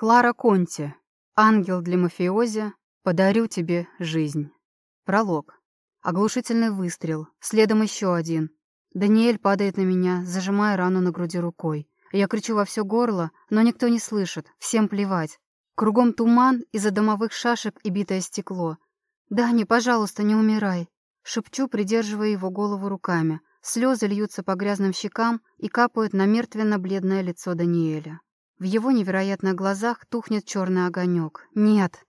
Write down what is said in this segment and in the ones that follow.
Клара Конти. Ангел для мафиози. Подарю тебе жизнь. Пролог. Оглушительный выстрел. Следом еще один. Даниэль падает на меня, зажимая рану на груди рукой. Я кричу во все горло, но никто не слышит, всем плевать. Кругом туман из-за домовых шашек и битое стекло. «Дани, пожалуйста, не умирай!» Шепчу, придерживая его голову руками. Слезы льются по грязным щекам и капают на мертвенно-бледное лицо Даниэля. В его невероятных глазах тухнет черный огонек. «Нет!»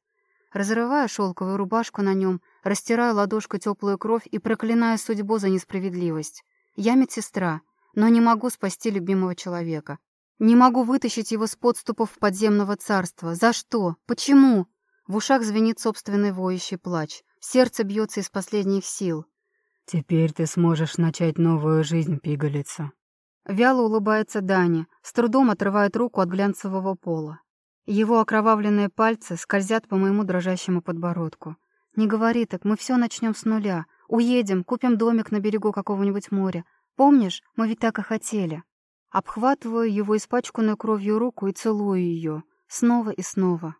Разрываю шелковую рубашку на нем, растираю ладошкой теплую кровь и проклинаю судьбу за несправедливость. Я медсестра, но не могу спасти любимого человека. Не могу вытащить его с подступов подземного царства. За что? Почему? В ушах звенит собственный воющий плач. Сердце бьется из последних сил. «Теперь ты сможешь начать новую жизнь, пигалица». Вяло улыбается Дани, с трудом отрывает руку от глянцевого пола. Его окровавленные пальцы скользят по моему дрожащему подбородку. «Не говори так, мы все начнем с нуля. Уедем, купим домик на берегу какого-нибудь моря. Помнишь, мы ведь так и хотели». Обхватываю его испачканную кровью руку и целую ее. Снова и снова.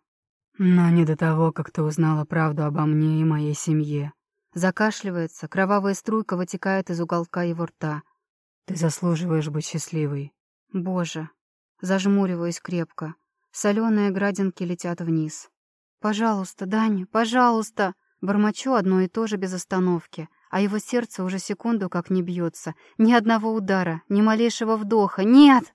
«Но не до того, как ты узнала правду обо мне и моей семье». Закашливается, кровавая струйка вытекает из уголка его рта. «Ты заслуживаешь быть счастливой». «Боже». Зажмуриваюсь крепко. Соленые градинки летят вниз. «Пожалуйста, Даня, пожалуйста!» Бормочу одно и то же без остановки, а его сердце уже секунду как не бьется. Ни одного удара, ни малейшего вдоха. «Нет!»